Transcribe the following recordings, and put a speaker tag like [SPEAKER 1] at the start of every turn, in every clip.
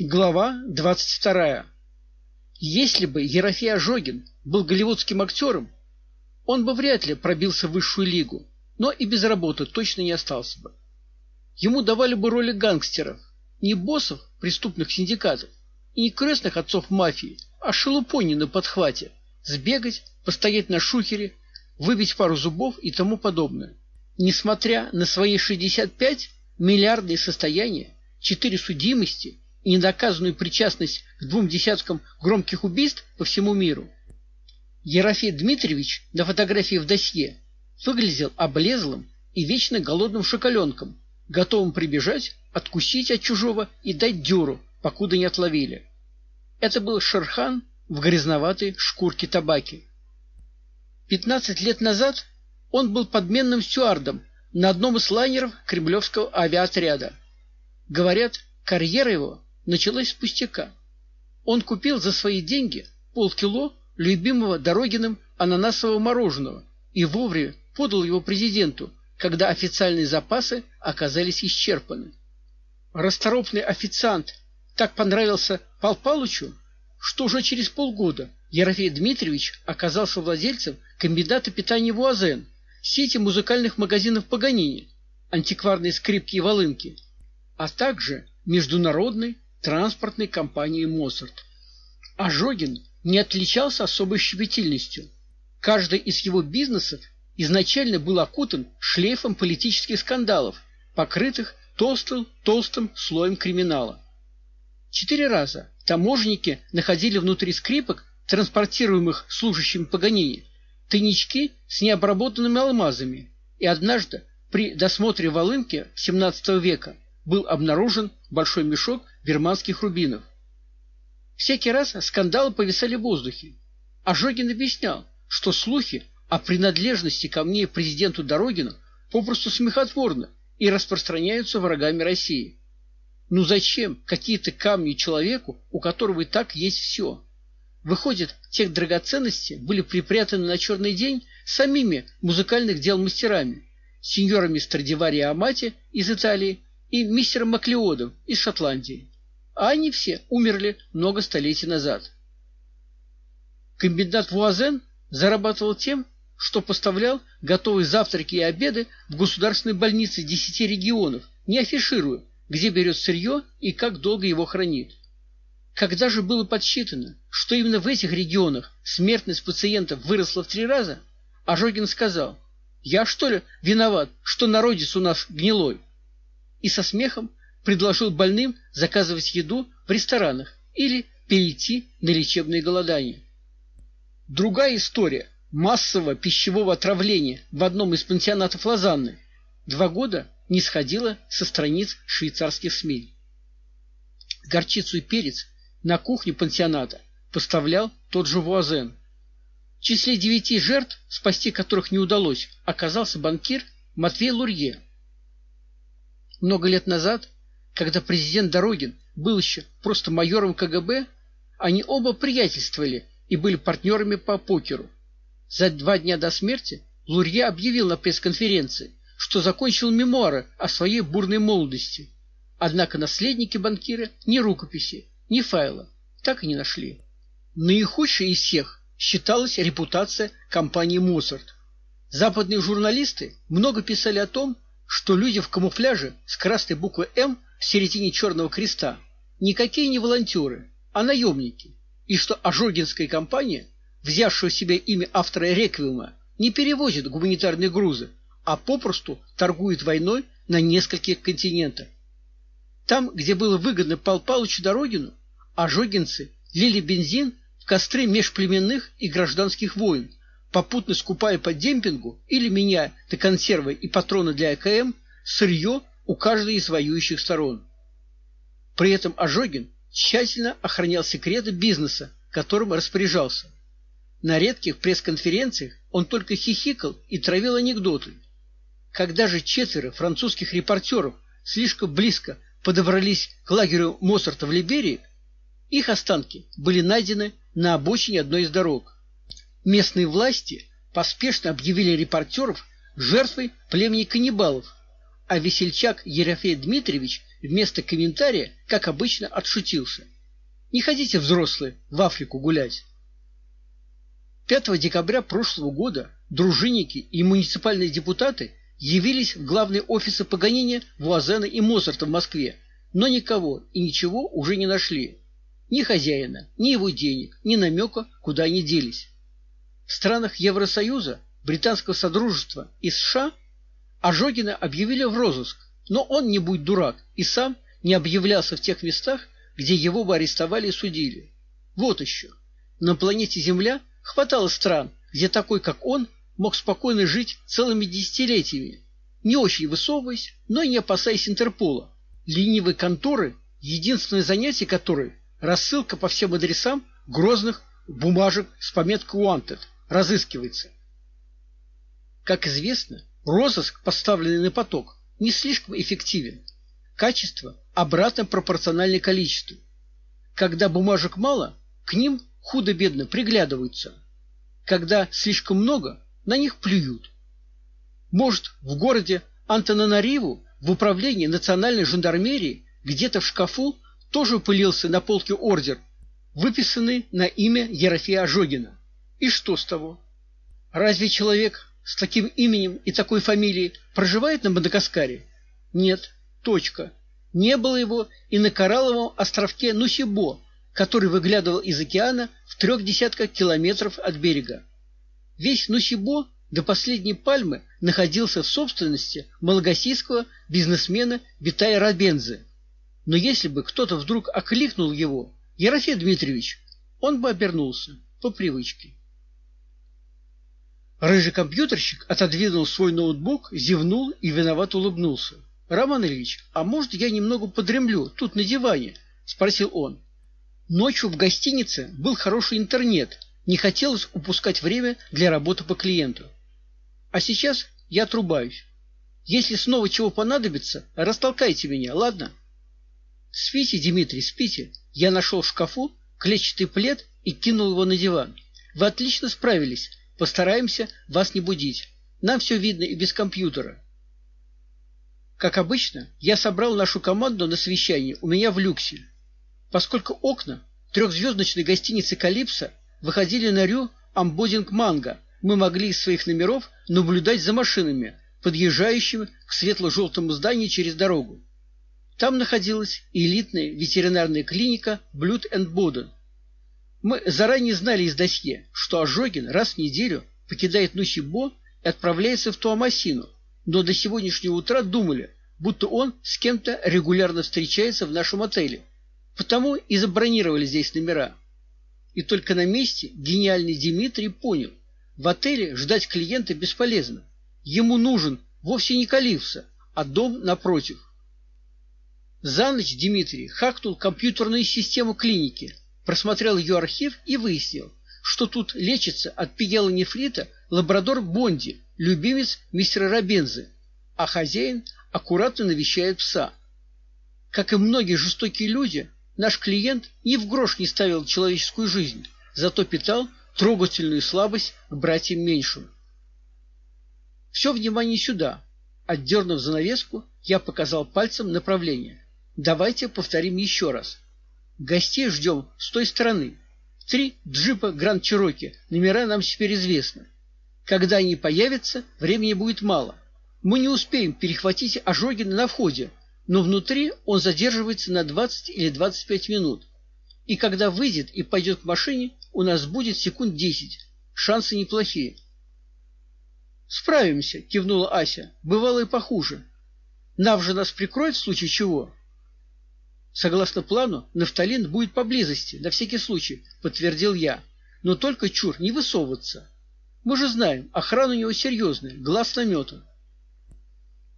[SPEAKER 1] Глава двадцать вторая. Если бы Ерофей Ожогин был голливудским актером, он бы вряд ли пробился в высшую лигу, но и без работы точно не остался бы. Ему давали бы роли гангстеров, не боссов преступных синдикатов и не крестных отцов мафии, а шелупони на подхвате, сбегать, постоять на шухере, выбить пару зубов и тому подобное. Несмотря на свои 65 миллиардные состояния, четыре судимости недоказанную причастность к двум десяткам громких убийств по всему миру. Ерофей Дмитриевич на фотографии в досье выглядел облезлым и вечно голодным шоколенком, готовым прибежать, откусить от чужого и дать дёру, покуда не отловили. Это был Шерхан в грязноватой шкурке табаки. Пятнадцать лет назад он был подменным стюардом на одном из лайнеров Кремлевского авиаотряда. Говорят, карьера его началась с пустяка. Он купил за свои деньги полкило любимого Дорогиным ананасового мороженого и вовремя подал его президенту, когда официальные запасы оказались исчерпаны. Расторопный официант так понравился Пал Палычу, что уже через полгода Ерофей Дмитриевич оказался владельцем комбината питания Вуазен, сети музыкальных магазинов Паганини, антикварные скрипки и волынки, а также международной транспортной компании Моцарт. Ожогин не отличался особой щепетильностью. Каждый из его бизнесов изначально был окутан шлейфом политических скандалов, покрытых толстым толстым слоем криминала. Четыре раза таможенники находили внутри скрипок, транспортируемых служащими Паганини, тайнички с необработанными алмазами, и однажды при досмотре волынки XVII века был обнаружен большой мешок бирманских рубинов. Всякий раз скандалы повисали в воздухе. Ожогин объяснял, что слухи о принадлежности камней президенту Дорогину попросту смехотворны и распространяются врагами России. Ну зачем какие-то камни человеку, у которого и так есть все? Выходит, тех драгоценности были припрятаны на черный день самими музыкальных дел мастерами, сеньорами Страдивари Амати из Италии и мистером Маклеодом из Шотландии. А они все умерли много столетий назад. Комбинат Вуазен зарабатывал тем, что поставлял готовые завтраки и обеды в государственные больницы десяти регионов, не афишируя, где берет сырье и как долго его хранит. Когда же было подсчитано, что именно в этих регионах смертность пациентов выросла в три раза, Ожогин сказал: "Я что ли виноват, что народец у нас гнилой?" И со смехом предложил больным заказывать еду в ресторанах или перейти на лечебное голодание. Другая история массового пищевого отравления в одном из пансионатов Лозанны два года не сходила со страниц швейцарских СМИ. Горчицу и перец на кухню пансионата поставлял тот же Вуазен. В числе девяти жертв, спасти которых не удалось, оказался банкир Матвей Лурье. Много лет назад, когда президент Дорогин был еще просто майором КГБ, они оба приятельствовали и были партнерами по покеру. За два дня до смерти Лурье объявил на пресс-конференции, что закончил мемуары о своей бурной молодости. Однако наследники банкира ни рукописи, ни файла так и не нашли. Наихудшей из всех считалась репутация компании Моцарт. Западные журналисты много писали о том, что люди в камуфляже с красной буквой М в середине черного креста никакие не волонтеры, а наемники, и что Ожогинская компания, взявшая себе имя автора реквиема, не перевозит гуманитарные грузы, а попросту торгует войной на нескольких континентах. Там, где было выгодно Пал Палычу Дорогину, ожогинцы лили бензин в костры межплеменных и гражданских войн, попутно скупая по демпингу или меняя на консервы и патроны для АКМ сырье у каждой из воюющих сторон. При этом Ожогин тщательно охранял секреты бизнеса, которым распоряжался. На редких пресс-конференциях он только хихикал и травил анекдоты. Когда же четверо французских репортеров слишком близко подобрались к лагерю Моцарта в Либерии, их останки были найдены на обочине одной из дорог. Местные власти поспешно объявили репортеров жертвой племени каннибалов, а весельчак Ерофей Дмитриевич вместо комментария, как обычно, отшутился. Не ходите, взрослые, в Африку гулять. 5 декабря прошлого года дружинники и муниципальные депутаты явились в главные офисы Паганини, Вуазена и Моцарта в Москве, но никого и ничего уже не нашли. Ни хозяина, ни его денег, ни намека, куда они делись. В странах Евросоюза, Британского Содружества и США Ожогина объявили в розыск, но он не будь дурак и сам не объявлялся в тех местах, где его бы арестовали и судили. Вот еще. На планете Земля хватало стран, где такой, как он, мог спокойно жить целыми десятилетиями, не очень высовываясь, но и не опасаясь Интерпола. Ленивой конторы, единственное занятие которой рассылка по всем адресам грозных бумажек с пометкой «Wanted» разыскивается. Как известно, розыск, поставленный на поток, не слишком эффективен. Качество обратно пропорционально количеству. Когда бумажек мало, к ним худо-бедно приглядываются. Когда слишком много, на них плюют. Может, в городе Антананариву в управлении национальной жандармерии где-то в шкафу тоже пылился на полке ордер, выписанный на имя Ерофея Ожогина. И что с того? Разве человек с таким именем и такой фамилией проживает на Мадагаскаре? Нет. Точка. Не было его и на коралловом островке Нусибо, который выглядывал из океана в трех десятках километров от берега. Весь Нусибо до последней пальмы находился в собственности малагасийского бизнесмена Витая Рабензе. Но если бы кто-то вдруг окликнул его: "Ерофей Дмитриевич", он бы обернулся по привычке. Рыжий компьютерщик отодвинул свой ноутбук, зевнул и виновато улыбнулся. Роман Ильич, а может, я немного подремлю тут на диване, спросил он. Ночью в гостинице был хороший интернет, не хотелось упускать время для работы по клиенту. А сейчас я отрубаюсь. Если снова чего понадобится, растолкайте меня, ладно? Спите, Дмитрий, спите. Я нашел в шкафу клетчатый плед и кинул его на диван. Вы отлично справились. Постараемся вас не будить. Нам все видно и без компьютера. Как обычно, я собрал нашу команду на совещание у меня в люксе. Поскольку окна трехзвездочной гостиницы Калипсо выходили на рю Амбодинг Манго, мы могли из своих номеров наблюдать за машинами, подъезжающими к светло-желтому зданию через дорогу. Там находилась элитная ветеринарная клиника Блюд энд Боден. Мы заранее знали из досье, что Ожогин раз в неделю покидает Нусибо и отправляется в Туамасину, но до сегодняшнего утра думали, будто он с кем-то регулярно встречается в нашем отеле. Потому и забронировали здесь номера. И только на месте гениальный Дмитрий понял, в отеле ждать клиента бесполезно. Ему нужен вовсе не Калифса, а дом напротив. За ночь Дмитрий хакнул компьютерную систему клиники, просмотрел ее архив и выяснил, что тут лечится от пиелонефрита лабрадор Бонди, любимец мистера Робензы, а хозяин аккуратно навещает пса. Как и многие жестокие люди, наш клиент ни в грош не ставил человеческую жизнь, зато питал трогательную слабость к братьям меньшим. Все внимание сюда. Отдернув занавеску, я показал пальцем направление. Давайте повторим еще раз. Гостей ждем с той стороны. Три джипа Гранд Чироки. Номера нам теперь известны. Когда они появятся, времени будет мало. Мы не успеем перехватить Ожогина на входе, но внутри он задерживается на 20 или 25 минут. И когда выйдет и пойдет к машине, у нас будет секунд 10. Шансы неплохие. Справимся, кивнула Ася. Бывало и похуже. Нав же нас прикроет в случае чего. Согласно плану, Нафталин будет поблизости, на всякий случай, подтвердил я. Но только чур не высовываться. Мы же знаем, охрана у него серьезная, глаз наметан.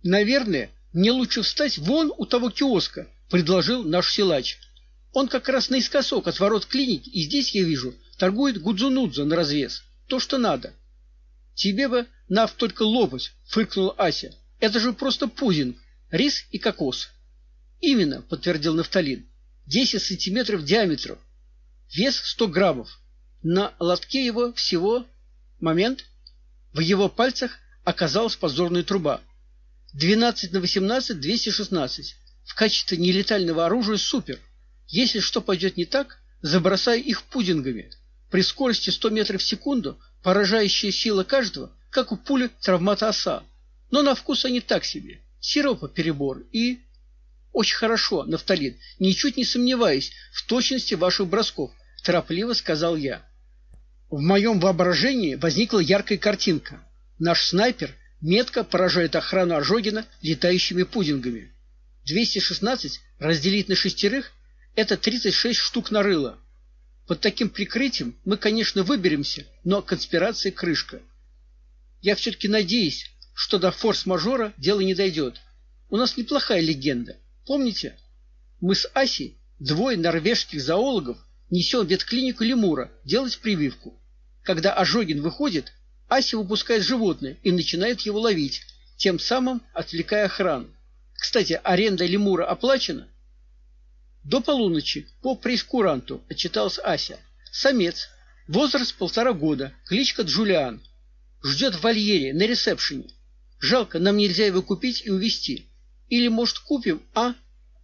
[SPEAKER 1] Наверное, мне лучше встать вон у того киоска, предложил наш силач. Он как раз наискосок от ворот клиники, и здесь я вижу, торгует гудзунудза на развес. То, что надо. Тебе бы нав только лопать, фыркнула Ася. Это же просто пудинг, рис и кокос. Именно, подтвердил Нафталин. 10 сантиметров диаметром. Вес 100 граммов. На лотке его всего момент в его пальцах оказалась позорная труба. 12 на 18 216. В качестве нелетального оружия супер. Если что пойдет не так, забросай их пудингами. При скорости 100 метров в секунду поражающая сила каждого, как у пули травмата оса. Но на вкус они так себе. Сиропа перебор и очень хорошо, Нафталин, ничуть не сомневаюсь в точности ваших бросков, торопливо сказал я. В моем воображении возникла яркая картинка. Наш снайпер метко поражает охрану Ожогина летающими пудингами. 216 разделить на шестерых это 36 штук на рыло. Под таким прикрытием мы, конечно, выберемся, но конспирация крышка. Я все таки надеюсь, что до форс-мажора дело не дойдет. У нас неплохая легенда. Помните? Мы с Асей, двое норвежских зоологов, несем в ветклинику лемура делать прививку. Когда Ожогин выходит, Ася выпускает животное и начинает его ловить, тем самым отвлекая охрану. Кстати, аренда лемура оплачена? До полуночи по прескуранту отчиталась Ася. Самец, возраст полтора года, кличка Джулиан. Ждет в вольере на ресепшене. Жалко, нам нельзя его купить и увезти. Или, может, купим, а?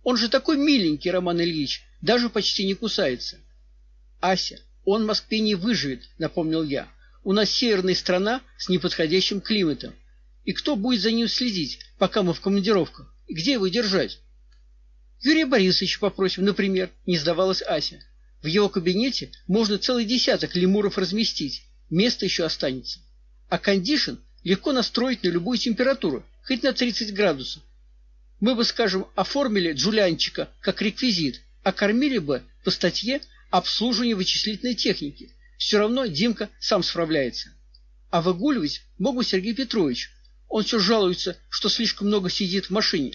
[SPEAKER 1] Он же такой миленький, Роман Ильич, даже почти не кусается. Ася, он в Москве не выживет, напомнил я. У нас северная страна с неподходящим климатом. И кто будет за ним следить, пока мы в командировках? И где его держать? Юрия Борисовича попросим, например, не сдавалась Ася. В его кабинете можно целый десяток лемуров разместить. Место еще останется. А кондишн легко настроить на любую температуру, хоть на 30 градусов. Мы бы, скажем, оформили джулянчика как реквизит, а кормили бы по статье обслуживание вычислительной техники. Все равно Димка сам справляется. А выгуливать мог бы Сергей Петрович. Он все жалуется, что слишком много сидит в машине.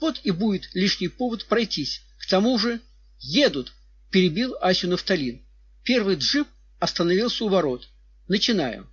[SPEAKER 1] Вот и будет лишний повод пройтись. К тому же едут, перебил Асю Нафталин. Первый джип остановился у ворот. Начинаем.